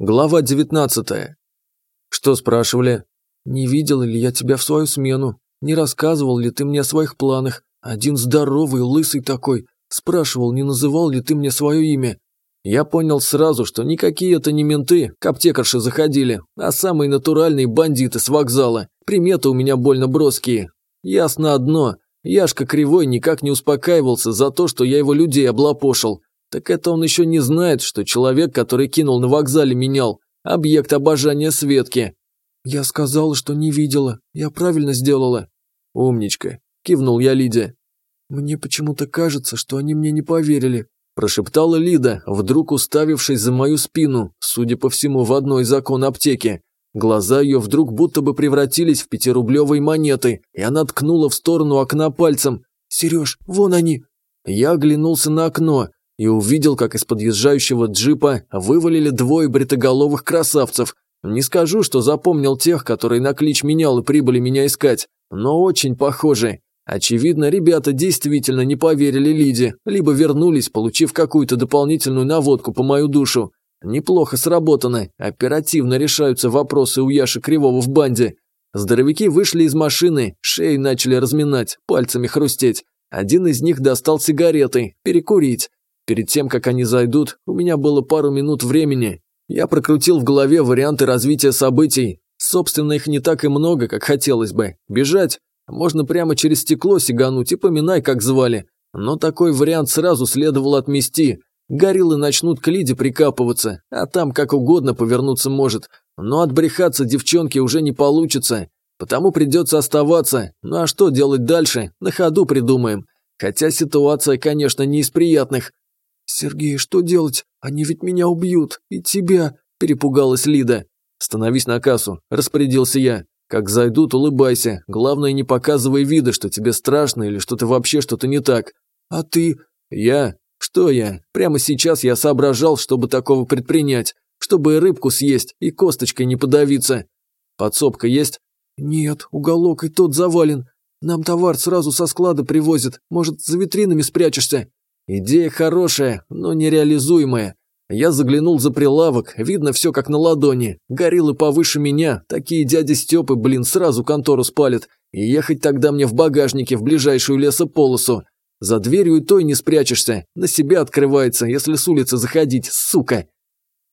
Глава 19. Что спрашивали? Не видел ли я тебя в свою смену? Не рассказывал ли ты мне о своих планах? Один здоровый, лысый такой. Спрашивал, не называл ли ты мне свое имя? Я понял сразу, что никакие это не менты, к аптекарше заходили, а самые натуральные бандиты с вокзала. Приметы у меня больно броские. Ясно одно, Яшка Кривой никак не успокаивался за то, что я его людей облапошил. Так это он еще не знает, что человек, который кинул на вокзале, менял. Объект обожания Светки. Я сказала, что не видела. Я правильно сделала. Умничка. Кивнул я Лиде. Мне почему-то кажется, что они мне не поверили. Прошептала Лида, вдруг уставившись за мою спину, судя по всему, в одной из окон аптеки. Глаза ее вдруг будто бы превратились в пятирублевые монеты, и она ткнула в сторону окна пальцем. «Сереж, вон они!» Я оглянулся на окно и увидел, как из подъезжающего джипа вывалили двое бритоголовых красавцев. Не скажу, что запомнил тех, которые на клич менял и прибыли меня искать, но очень похожи. Очевидно, ребята действительно не поверили Лиде, либо вернулись, получив какую-то дополнительную наводку по мою душу. Неплохо сработано, оперативно решаются вопросы у Яши Кривого в банде. Здоровяки вышли из машины, шеи начали разминать, пальцами хрустеть. Один из них достал сигареты, перекурить. Перед тем, как они зайдут, у меня было пару минут времени. Я прокрутил в голове варианты развития событий. Собственно, их не так и много, как хотелось бы. Бежать? Можно прямо через стекло сигануть и поминай, как звали. Но такой вариант сразу следовало отмести. Гориллы начнут к Лиде прикапываться, а там как угодно повернуться может. Но отбрехаться девчонке уже не получится. Потому придется оставаться. Ну а что делать дальше? На ходу придумаем. Хотя ситуация, конечно, не из приятных. «Сергей, что делать? Они ведь меня убьют. И тебя!» – перепугалась Лида. «Становись на кассу», – распорядился я. «Как зайдут, улыбайся. Главное, не показывай вида, что тебе страшно или что-то вообще что-то не так». «А ты?» «Я? Что я? Прямо сейчас я соображал, чтобы такого предпринять. Чтобы и рыбку съесть, и косточкой не подавиться. Подсобка есть?» «Нет, уголок и тот завален. Нам товар сразу со склада привозят. Может, за витринами спрячешься?» Идея хорошая, но нереализуемая. Я заглянул за прилавок, видно все как на ладони. Гориллы повыше меня, такие дяди Степы, блин, сразу контору спалят. И ехать тогда мне в багажнике в ближайшую лесополосу. За дверью и той не спрячешься, на себя открывается, если с улицы заходить, сука.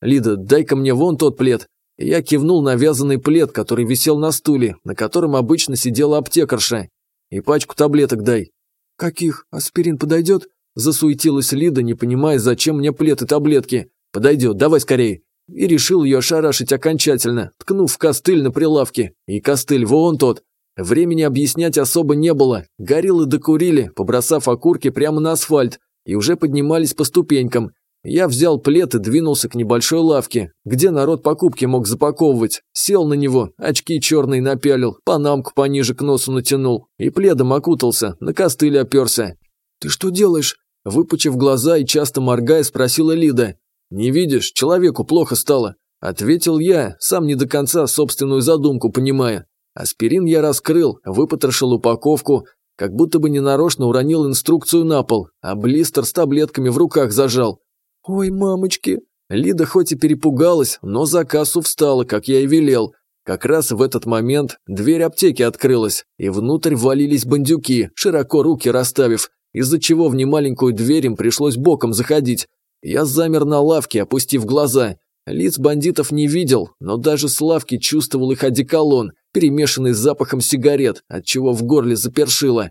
Лида, дай-ка мне вон тот плед. Я кивнул на вязаный плед, который висел на стуле, на котором обычно сидела аптекарша. И пачку таблеток дай. Каких? Аспирин подойдет? Засуетилась Лида, не понимая, зачем мне плед и таблетки. «Подойдет, давай скорее!» И решил ее ошарашить окончательно, ткнув в костыль на прилавке. И костыль вон тот. Времени объяснять особо не было. Гориллы докурили, побросав окурки прямо на асфальт, и уже поднимались по ступенькам. Я взял плед и двинулся к небольшой лавке, где народ покупки мог запаковывать. Сел на него, очки черные напялил, панамку пониже к носу натянул и пледом окутался, на костыль оперся. «Ты что делаешь?» Выпучив глаза и часто моргая, спросила Лида. «Не видишь, человеку плохо стало», – ответил я, сам не до конца собственную задумку понимая. Аспирин я раскрыл, выпотрошил упаковку, как будто бы ненарочно уронил инструкцию на пол, а блистер с таблетками в руках зажал. «Ой, мамочки!» Лида хоть и перепугалась, но за кассу встала, как я и велел. Как раз в этот момент дверь аптеки открылась, и внутрь валились бандюки, широко руки расставив, из-за чего в немаленькую дверь им пришлось боком заходить. Я замер на лавке, опустив глаза. Лиц бандитов не видел, но даже с лавки чувствовал их одеколон, перемешанный с запахом сигарет, отчего в горле запершило.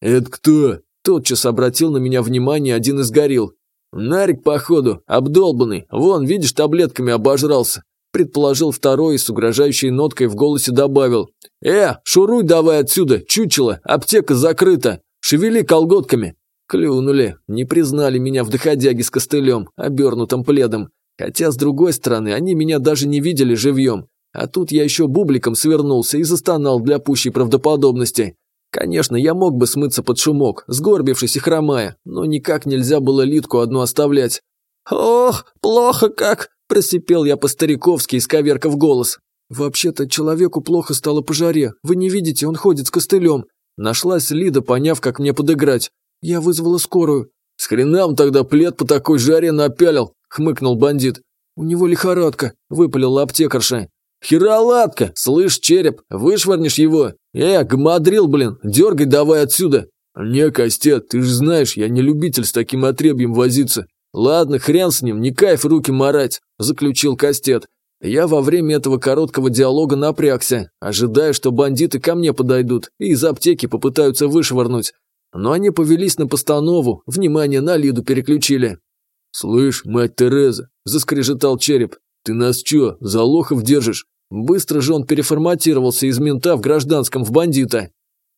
«Это кто?» – тотчас обратил на меня внимание один из горил. «Нарик, походу, обдолбанный, вон, видишь, таблетками обожрался», – предположил второй и с угрожающей ноткой в голосе добавил. «Э, шуруй давай отсюда, чучело, аптека закрыта!» Шевели колготками!» Клюнули, не признали меня в доходяге с костылем, обернутым пледом. Хотя, с другой стороны, они меня даже не видели живьем. А тут я еще бубликом свернулся и застонал для пущей правдоподобности. Конечно, я мог бы смыться под шумок, сгорбившись и хромая, но никак нельзя было Литку одну оставлять. «Ох, плохо как!» – просипел я по-стариковски, исковеркав голос. «Вообще-то человеку плохо стало по жаре. Вы не видите, он ходит с костылем. Нашлась Лида, поняв, как мне подыграть. Я вызвала скорую. «С хренам тогда плед по такой жаре напялил», – хмыкнул бандит. «У него лихорадка», – выпалила аптекарша. «Херолатка! Слышь, череп, вышвырнешь его! Э, гмадрил, блин, дергай давай отсюда!» «Не, Костя, ты же знаешь, я не любитель с таким отребьем возиться». «Ладно, хрен с ним, не кайф руки марать», – заключил Костет. Я во время этого короткого диалога напрягся, ожидая, что бандиты ко мне подойдут и из аптеки попытаются вышвырнуть. Но они повелись на постанову, внимание на Лиду переключили. «Слышь, мать Тереза», – заскрежетал череп, – «ты нас чё, за лохов держишь?» Быстро же он переформатировался из мента в гражданском в бандита.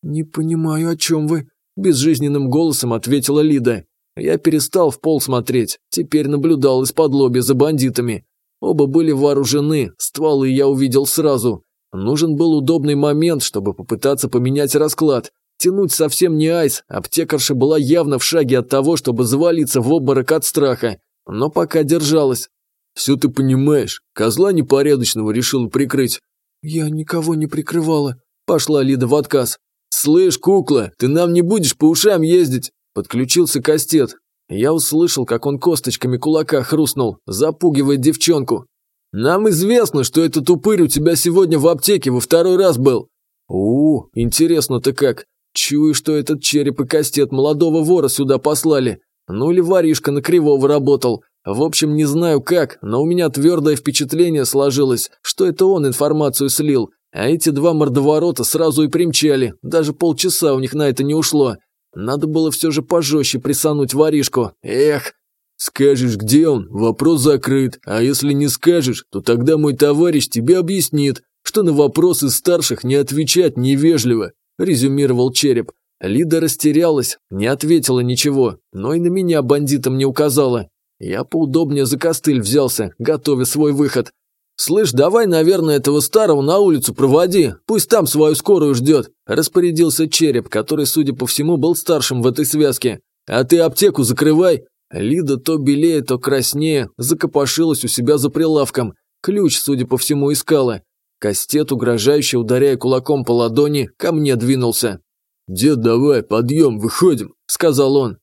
«Не понимаю, о чем вы», – безжизненным голосом ответила Лида. Я перестал в пол смотреть, теперь наблюдал из-под лоби за бандитами. Оба были вооружены, стволы я увидел сразу. Нужен был удобный момент, чтобы попытаться поменять расклад. Тянуть совсем не айс, аптекарша была явно в шаге от того, чтобы завалиться в обморок от страха, но пока держалась. «Все ты понимаешь, козла непорядочного решила прикрыть». «Я никого не прикрывала», – пошла Лида в отказ. «Слышь, кукла, ты нам не будешь по ушам ездить?» Подключился Кастет. Я услышал, как он косточками кулака хрустнул, запугивает девчонку. «Нам известно, что этот упырь у тебя сегодня в аптеке во второй раз был». «У, интересно-то как. Чую, что этот череп и костет молодого вора сюда послали. Ну или воришка на кривого работал. В общем, не знаю как, но у меня твердое впечатление сложилось, что это он информацию слил. А эти два мордоворота сразу и примчали, даже полчаса у них на это не ушло. Надо было все же пожестче присануть воришку. Эх! Скажешь, где он, вопрос закрыт, а если не скажешь, то тогда мой товарищ тебе объяснит, что на вопросы старших не отвечать невежливо, резюмировал череп. Лида растерялась, не ответила ничего, но и на меня бандитам не указала. Я поудобнее за костыль взялся, готовя свой выход. «Слышь, давай, наверное, этого старого на улицу проводи, пусть там свою скорую ждет», – распорядился череп, который, судя по всему, был старшим в этой связке. «А ты аптеку закрывай». Лида то белее, то краснее, закопошилась у себя за прилавком. Ключ, судя по всему, искала. Кастет, угрожающе ударяя кулаком по ладони, ко мне двинулся. «Дед, давай, подъем, выходим», – сказал он.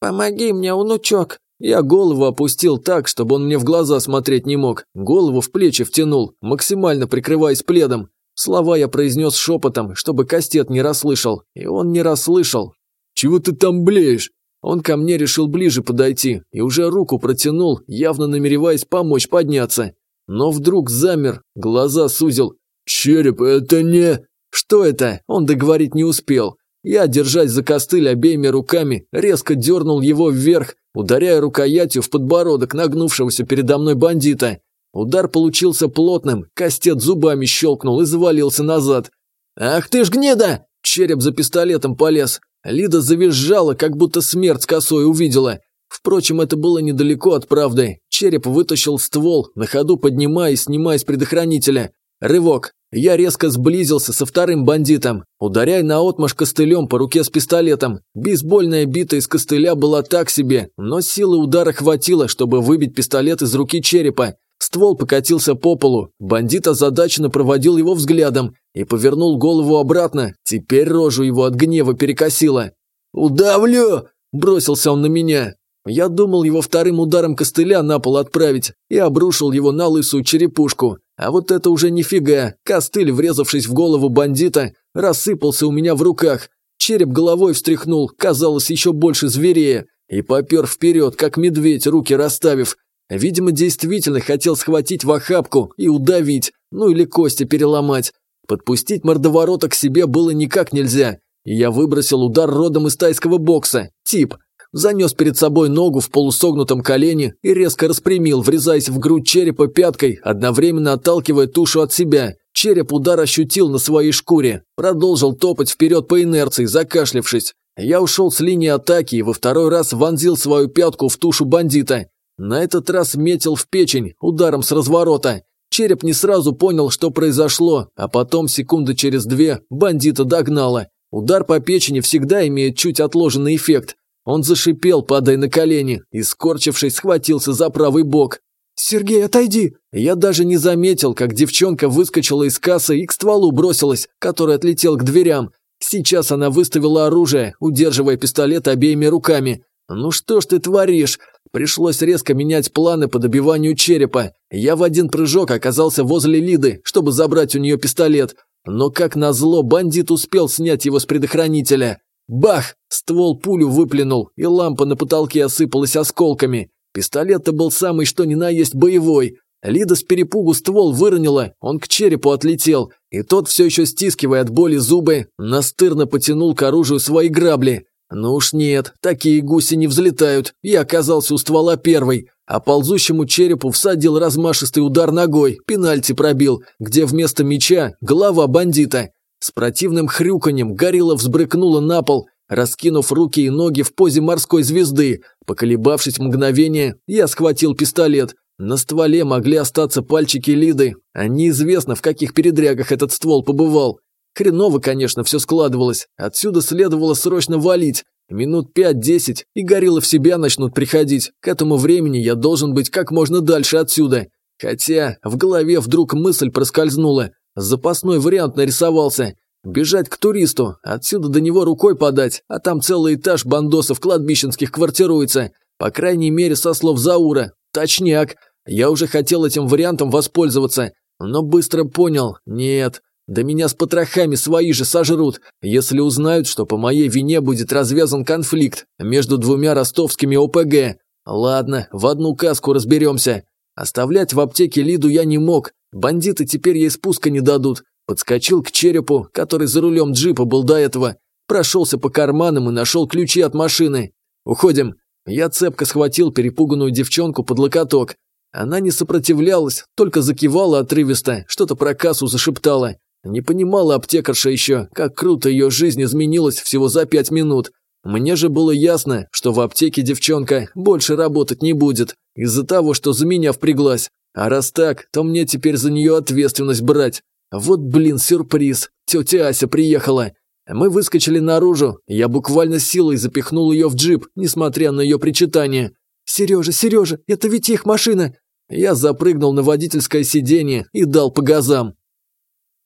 «Помоги мне, внучок», я голову опустил так, чтобы он мне в глаза смотреть не мог, голову в плечи втянул, максимально прикрываясь пледом. Слова я произнес шепотом, чтобы Кастет не расслышал, и он не расслышал. «Чего ты там блеешь?» Он ко мне решил ближе подойти и уже руку протянул, явно намереваясь помочь подняться. Но вдруг замер, глаза сузил. «Череп, это не...» «Что это?» Он договорить не успел. Я, держась за костыль обеими руками, резко дернул его вверх, ударяя рукоятью в подбородок нагнувшегося передо мной бандита. Удар получился плотным, кастет зубами щелкнул и завалился назад. «Ах ты ж гнида!» Череп за пистолетом полез. Лида завизжала, как будто смерть косой увидела. Впрочем, это было недалеко от правды. Череп вытащил ствол, на ходу поднимая и снимая с предохранителя. Рывок. Я резко сблизился со вторым бандитом, ударяя наотмашь костылем по руке с пистолетом. Бейсбольная бита из костыля была так себе, но силы удара хватило, чтобы выбить пистолет из руки черепа. Ствол покатился по полу, бандит озадаченно проводил его взглядом и повернул голову обратно, теперь рожу его от гнева перекосило. «Удавлю!» – бросился он на меня. Я думал его вторым ударом костыля на пол отправить и обрушил его на лысую черепушку. А вот это уже нифига. Костыль, врезавшись в голову бандита, рассыпался у меня в руках. Череп головой встряхнул, казалось, еще больше зверея, и попер вперед, как медведь, руки расставив. Видимо, действительно хотел схватить в охапку и удавить, ну или кости переломать. Подпустить мордоворота к себе было никак нельзя, и я выбросил удар родом из тайского бокса, тип, занес перед собой ногу в полусогнутом колене и резко распрямил, врезаясь в грудь черепа пяткой, одновременно отталкивая тушу от себя. Череп удар ощутил на своей шкуре, продолжил топать вперед по инерции, закашлявшись. Я ушел с линии атаки и во второй раз вонзил свою пятку в тушу бандита. На этот раз метил в печень, ударом с разворота. Череп не сразу понял, что произошло, а потом, секунды через две, бандита догнала. Удар по печени всегда имеет чуть отложенный эффект. Он зашипел, падая на колени, и, скорчившись, схватился за правый бок. «Сергей, отойди!» Я даже не заметил, как девчонка выскочила из кассы и к стволу бросилась, который отлетел к дверям. Сейчас она выставила оружие, удерживая пистолет обеими руками. «Ну что ж ты творишь?» Пришлось резко менять планы по добиванию черепа. Я в один прыжок оказался возле Лиды, чтобы забрать у нее пистолет. Но как назло, бандит успел снять его с предохранителя. Бах! Ствол пулю выплюнул, и лампа на потолке осыпалась осколками. Пистолет-то был самый что ни на есть боевой. Лида с перепугу ствол выронила, он к черепу отлетел, и тот, все еще стискивая от боли зубы, настырно потянул к оружию свои грабли. Ну уж нет, такие гуси не взлетают, я оказался у ствола первой, а ползущему черепу всадил размашистый удар ногой, пенальти пробил, где вместо меча голова бандита. С противным хрюканьем горилла взбрыкнула на пол, раскинув руки и ноги в позе морской звезды. Поколебавшись мгновение, я схватил пистолет. На стволе могли остаться пальчики Лиды, а неизвестно, в каких передрягах этот ствол побывал. Хреново, конечно, все складывалось. Отсюда следовало срочно валить. Минут пять-десять, и гориллы в себя начнут приходить. К этому времени я должен быть как можно дальше отсюда. Хотя в голове вдруг мысль проскользнула. Запасной вариант нарисовался. Бежать к туристу, отсюда до него рукой подать, а там целый этаж бандосов кладбищенских квартируется. По крайней мере, со слов Заура. Точняк. Я уже хотел этим вариантом воспользоваться, но быстро понял, нет, да меня с потрохами свои же сожрут, если узнают, что по моей вине будет развязан конфликт между двумя ростовскими ОПГ. Ладно, в одну каску разберемся. Оставлять в аптеке Лиду я не мог, бандиты теперь ей спуска не дадут. Подскочил к черепу, который за рулем джипа был до этого, прошелся по карманам и нашел ключи от машины. Уходим. Я цепко схватил перепуганную девчонку под локоток. Она не сопротивлялась, только закивала отрывисто, что-то про кассу зашептала. Не понимала аптекарша еще, как круто ее жизнь изменилась всего за пять минут. Мне же было ясно, что в аптеке девчонка больше работать не будет, из-за того, что за меня впряглась. А раз так, то мне теперь за нее ответственность брать. Вот, блин, сюрприз. Тетя Ася приехала. Мы выскочили наружу, я буквально силой запихнул ее в джип, несмотря на ее причитание. «Сережа, Сережа, это ведь их машина!» Я запрыгнул на водительское сиденье и дал по газам.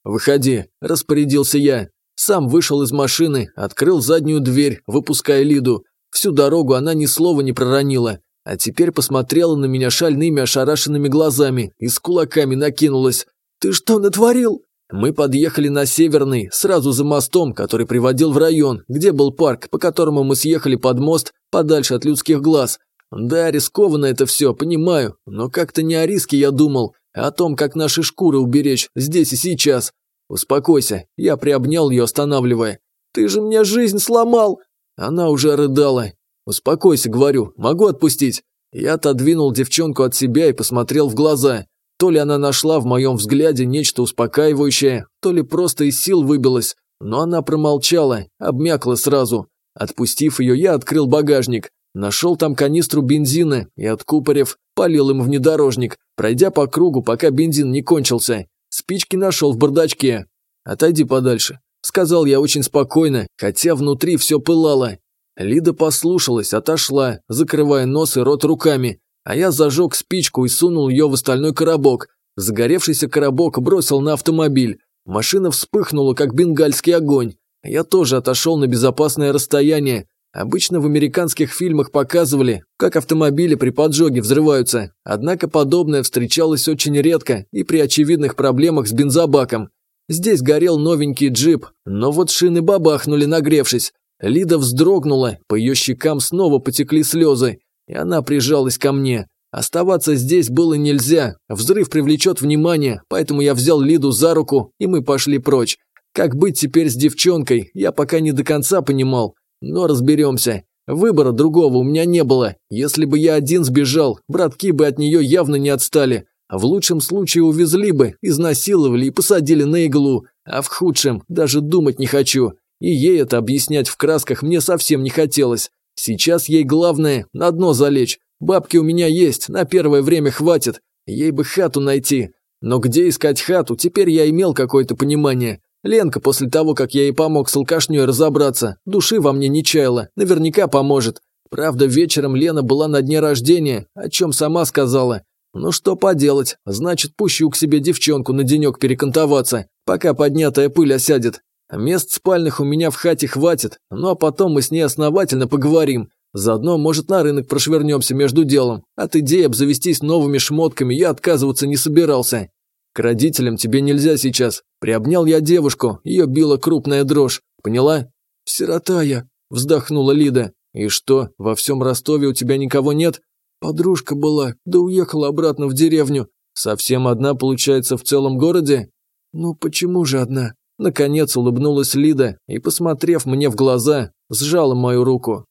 «Выходи», – распорядился я. Сам вышел из машины, открыл заднюю дверь, выпуская Лиду. Всю дорогу она ни слова не проронила, а теперь посмотрела на меня шальными ошарашенными глазами и с кулаками накинулась. «Ты что натворил?» Мы подъехали на Северный, сразу за мостом, который приводил в район, где был парк, по которому мы съехали под мост, подальше от людских глаз. Да, рискованно это все, понимаю, но как-то не о риске я думал, о том, как наши шкуры уберечь здесь и сейчас. Успокойся, я приобнял ее, останавливая. Ты же мне жизнь сломал. Она уже рыдала. Успокойся, говорю, могу отпустить. Я отодвинул девчонку от себя и посмотрел в глаза. То ли она нашла в моем взгляде нечто успокаивающее, то ли просто из сил выбилась. Но она промолчала, обмякла сразу. Отпустив ее, я открыл багажник. Нашел там канистру бензина и, откупорив, полил им внедорожник, пройдя по кругу, пока бензин не кончился. Спички нашел в бардачке. «Отойди подальше», – сказал я очень спокойно, хотя внутри все пылало. Лида послушалась, отошла, закрывая нос и рот руками, а я зажег спичку и сунул ее в остальной коробок. Загоревшийся коробок бросил на автомобиль. Машина вспыхнула, как бенгальский огонь. Я тоже отошел на безопасное расстояние, Обычно в американских фильмах показывали, как автомобили при поджоге взрываются, однако подобное встречалось очень редко и при очевидных проблемах с бензобаком. Здесь горел новенький джип, но вот шины бабахнули, нагревшись. Лида вздрогнула, по ее щекам снова потекли слезы, и она прижалась ко мне. Оставаться здесь было нельзя, взрыв привлечет внимание, поэтому я взял Лиду за руку, и мы пошли прочь. Как быть теперь с девчонкой, я пока не до конца понимал, но разберемся. Выбора другого у меня не было. Если бы я один сбежал, братки бы от нее явно не отстали. В лучшем случае увезли бы, изнасиловали и посадили на иглу. А в худшем даже думать не хочу. И ей это объяснять в красках мне совсем не хотелось. Сейчас ей главное на дно залечь. Бабки у меня есть, на первое время хватит. Ей бы хату найти. Но где искать хату, теперь я имел какое-то понимание. Ленка после того, как я ей помог с алкашней разобраться, души во мне не чаяла, наверняка поможет. Правда, вечером Лена была на дне рождения, о чем сама сказала. Ну что поделать, значит, пущу к себе девчонку на денек перекантоваться, пока поднятая пыль осядет. Мест спальных у меня в хате хватит, ну а потом мы с ней основательно поговорим. Заодно, может, на рынок прошвернемся между делом. От идеи обзавестись новыми шмотками я отказываться не собирался. Родителям тебе нельзя сейчас. Приобнял я девушку, ее била крупная дрожь. Поняла? Сирота я, вздохнула Лида. И что, во всем Ростове у тебя никого нет? Подружка была, да уехала обратно в деревню. Совсем одна, получается, в целом городе? Ну почему же одна? Наконец улыбнулась Лида и, посмотрев мне в глаза, сжала мою руку.